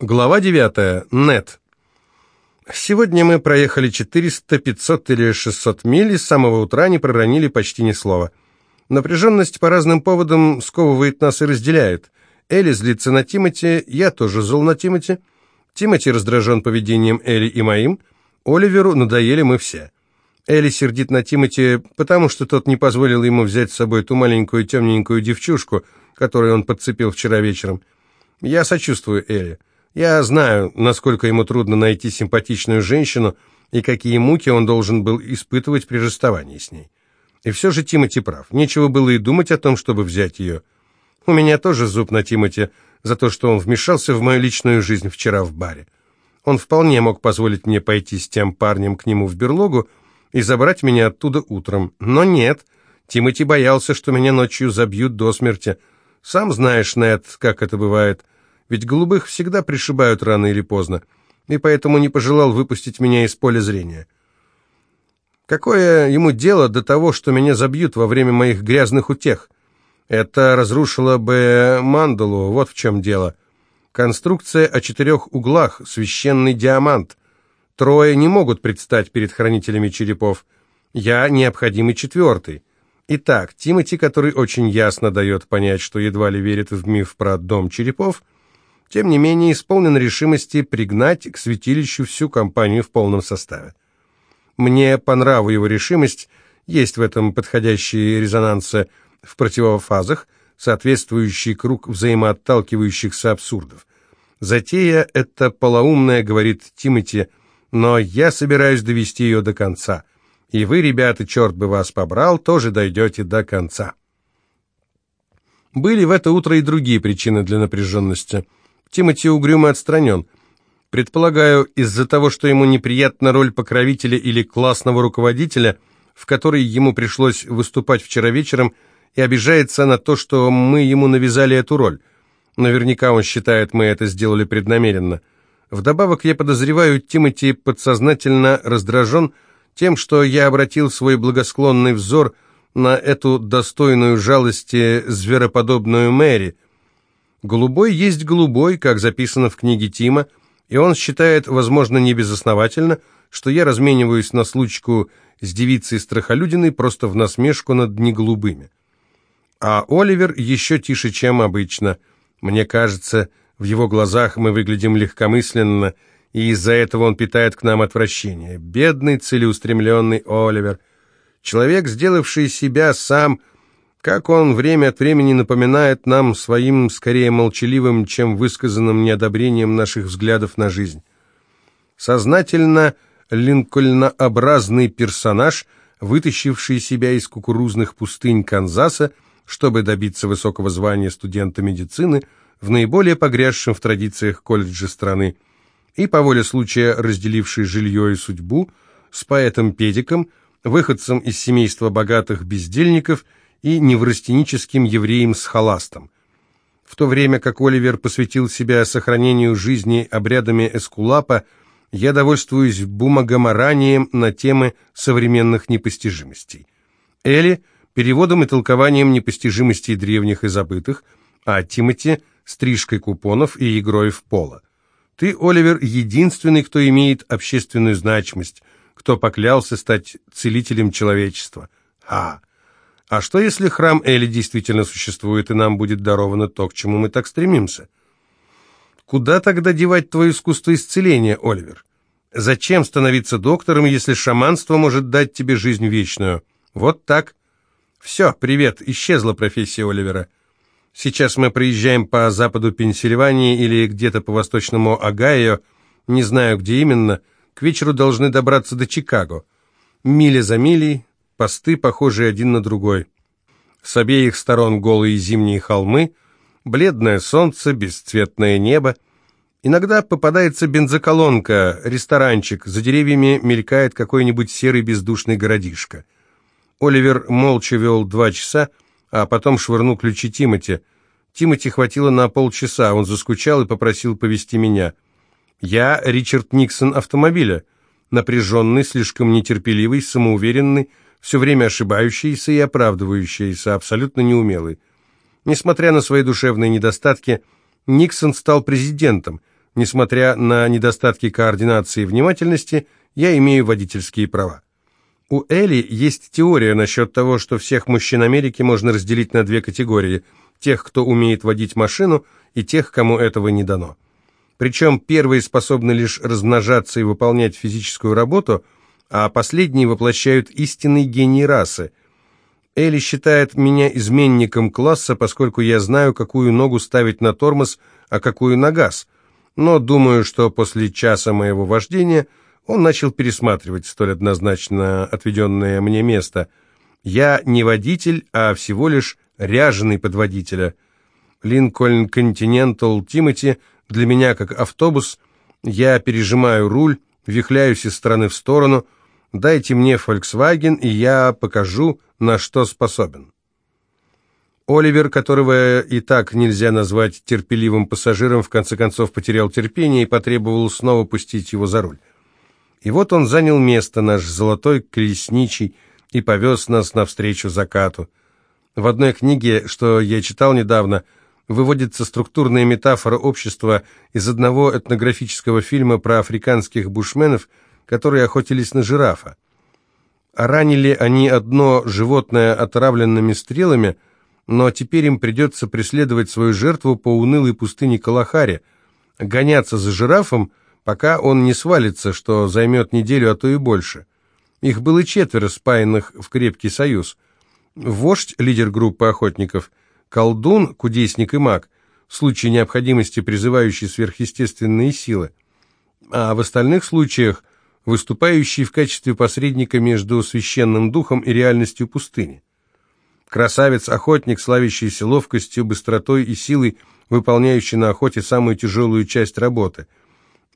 Глава 9. Нет. Сегодня мы проехали 400, 500 или 600 миль и с самого утра не проронили почти ни слова. Напряженность по разным поводам сковывает нас и разделяет. Элли злится на Тимати, я тоже зол на Тимати. Тимати раздражен поведением Элли и моим. Оливеру надоели мы все. Элли сердит на Тимати, потому что тот не позволил ему взять с собой ту маленькую темненькую девчушку, которую он подцепил вчера вечером. Я сочувствую Элли. Я знаю, насколько ему трудно найти симпатичную женщину и какие муки он должен был испытывать при расставании с ней. И все же Тимати прав. Нечего было и думать о том, чтобы взять ее. У меня тоже зуб на Тимати за то, что он вмешался в мою личную жизнь вчера в баре. Он вполне мог позволить мне пойти с тем парнем к нему в берлогу и забрать меня оттуда утром. Но нет, Тимати боялся, что меня ночью забьют до смерти. Сам знаешь, Нед, как это бывает – ведь голубых всегда пришибают рано или поздно, и поэтому не пожелал выпустить меня из поля зрения. Какое ему дело до того, что меня забьют во время моих грязных утех? Это разрушило бы мандалу, вот в чем дело. Конструкция о четырех углах, священный диамант. Трое не могут предстать перед хранителями черепов. Я необходимый четвертый. Итак, Тимати, который очень ясно дает понять, что едва ли верит в миф про дом черепов, — тем не менее исполнен решимости пригнать к святилищу всю компанию в полном составе. Мне по нраву его решимость, есть в этом подходящие резонансы в противофазах, соответствующий круг взаимоотталкивающихся абсурдов. Затея это полоумная, говорит Тимати, но я собираюсь довести ее до конца. И вы, ребята, черт бы вас побрал, тоже дойдете до конца. Были в это утро и другие причины для напряженности. Тимати угрюмо отстранен. Предполагаю, из-за того, что ему неприятна роль покровителя или классного руководителя, в которой ему пришлось выступать вчера вечером, и обижается на то, что мы ему навязали эту роль. Наверняка он считает, мы это сделали преднамеренно. Вдобавок, я подозреваю, Тимати подсознательно раздражен тем, что я обратил свой благосклонный взор на эту достойную жалости звероподобную Мэри – Голубой есть голубой, как записано в книге Тима, и он считает, возможно, небезосновательно, что я размениваюсь на случку с девицей Страхолюдиной просто в насмешку над неголубыми. А Оливер еще тише, чем обычно. Мне кажется, в его глазах мы выглядим легкомысленно, и из-за этого он питает к нам отвращение. Бедный, целеустремленный Оливер. Человек, сделавший себя сам как он время от времени напоминает нам своим, скорее молчаливым, чем высказанным неодобрением наших взглядов на жизнь. Сознательно линкольнообразный персонаж, вытащивший себя из кукурузных пустынь Канзаса, чтобы добиться высокого звания студента медицины в наиболее погрязшем в традициях колледжа страны, и по воле случая разделивший жилье и судьбу с поэтом-педиком, выходцем из семейства богатых бездельников – и неврастеническим евреем с халастом. В то время как Оливер посвятил себя сохранению жизни обрядами Эскулапа, я довольствуюсь бумагоморанием на темы современных непостижимостей. Элли – переводом и толкованием непостижимостей древних и забытых, а Тимати – стрижкой купонов и игрой в поло. Ты, Оливер, единственный, кто имеет общественную значимость, кто поклялся стать целителем человечества. А, а что, если храм Эли действительно существует, и нам будет даровано то, к чему мы так стремимся? Куда тогда девать твое искусство исцеления, Оливер? Зачем становиться доктором, если шаманство может дать тебе жизнь вечную? Вот так. Все, привет, исчезла профессия Оливера. Сейчас мы проезжаем по западу Пенсильвании или где-то по восточному Огайо, не знаю, где именно, к вечеру должны добраться до Чикаго. Миля за милей, посты, похожие один на другой. С обеих сторон голые зимние холмы, бледное солнце, бесцветное небо. Иногда попадается бензоколонка, ресторанчик, за деревьями мелькает какой-нибудь серый бездушный городишко. Оливер молча вел два часа, а потом швырнул ключи Тимати. Тимати хватило на полчаса, он заскучал и попросил повести меня. Я Ричард Никсон автомобиля, напряженный, слишком нетерпеливый, самоуверенный, все время ошибающийся и оправдывающийся, абсолютно неумелый. Несмотря на свои душевные недостатки, Никсон стал президентом, Несмотря на недостатки координации и внимательности, я имею водительские права. У Элли есть теория насчет того, что всех мужчин Америки можно разделить на две категории – тех, кто умеет водить машину, и тех, кому этого не дано. Причем первые способны лишь размножаться и выполнять физическую работу, а последние воплощают истинный гений расы. Элли считает меня изменником класса, поскольку я знаю, какую ногу ставить на тормоз, а какую на газ. Но думаю, что после часа моего вождения – он начал пересматривать столь однозначно отведенное мне место. Я не водитель, а всего лишь ряженый подводителя. Линкольн Континентал Тимати для меня как автобус. Я пережимаю руль, вихляюсь из стороны в сторону. Дайте мне Volkswagen, и я покажу, на что способен. Оливер, которого и так нельзя назвать терпеливым пассажиром, в конце концов потерял терпение и потребовал снова пустить его за руль. И вот он занял место, наш золотой колесничий, и повез нас навстречу закату. В одной книге, что я читал недавно, выводится структурная метафора общества из одного этнографического фильма про африканских бушменов, которые охотились на жирафа. А ранили они одно животное отравленными стрелами, но теперь им придется преследовать свою жертву по унылой пустыне Калахари, гоняться за жирафом, пока он не свалится, что займет неделю, а то и больше. Их было четверо, спаянных в крепкий союз. Вождь, лидер группы охотников, колдун, кудесник и маг, в случае необходимости призывающий сверхъестественные силы, а в остальных случаях выступающий в качестве посредника между священным духом и реальностью пустыни. Красавец-охотник, славящийся ловкостью, быстротой и силой, выполняющий на охоте самую тяжелую часть работы –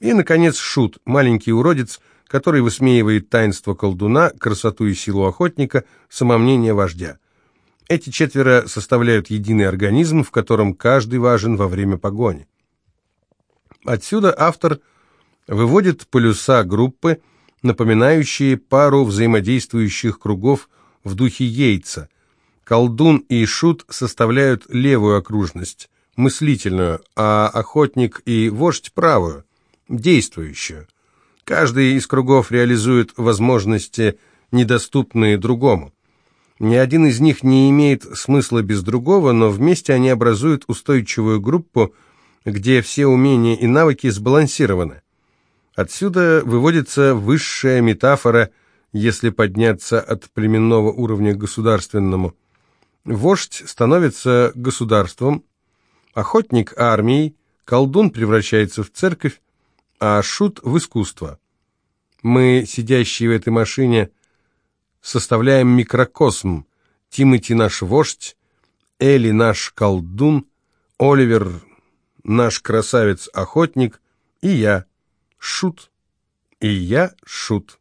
и, наконец, Шут, маленький уродец, который высмеивает таинство колдуна, красоту и силу охотника, самомнение вождя. Эти четверо составляют единый организм, в котором каждый важен во время погони. Отсюда автор выводит полюса группы, напоминающие пару взаимодействующих кругов в духе Йейтса. Колдун и Шут составляют левую окружность, мыслительную, а охотник и вождь – правую действующую. Каждый из кругов реализует возможности, недоступные другому. Ни один из них не имеет смысла без другого, но вместе они образуют устойчивую группу, где все умения и навыки сбалансированы. Отсюда выводится высшая метафора, если подняться от племенного уровня к государственному. Вождь становится государством, охотник – армией, колдун превращается в церковь, а шут в искусство. Мы, сидящие в этой машине, составляем микрокосм. Тимати наш вождь, Элли наш колдун, Оливер наш красавец-охотник, и я, шут, и я шут.